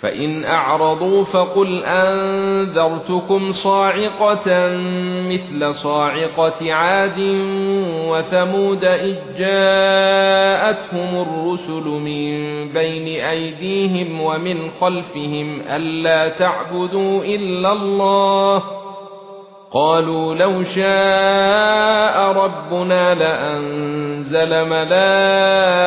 فإن أعرضوا فقل أنذرتكم صاعقة مثل صاعقة عاد وثمود إذ جاءتهم الرسل من بين أيديهم ومن خلفهم ألا تعبدوا إلا الله قالوا لو شاء ربنا لأنزل ملائكة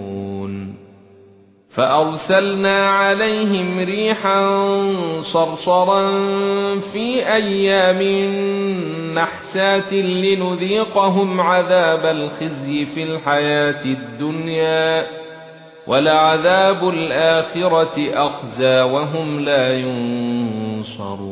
فأرسلنا عليهم ريحا صرصرا في أيام نحسات لنذيقهم عذاب الخزي في الحياة الدنيا ولعذاب الآخرة أخزى وهم لا ينصرون.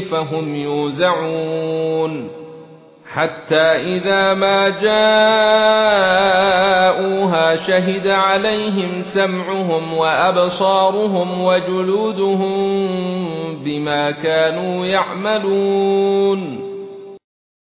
فهم يوزعون. حتى إذا ما جاءوها شهد عليهم سمعهم وأبصارهم وجلودهم بما كانوا يعملون.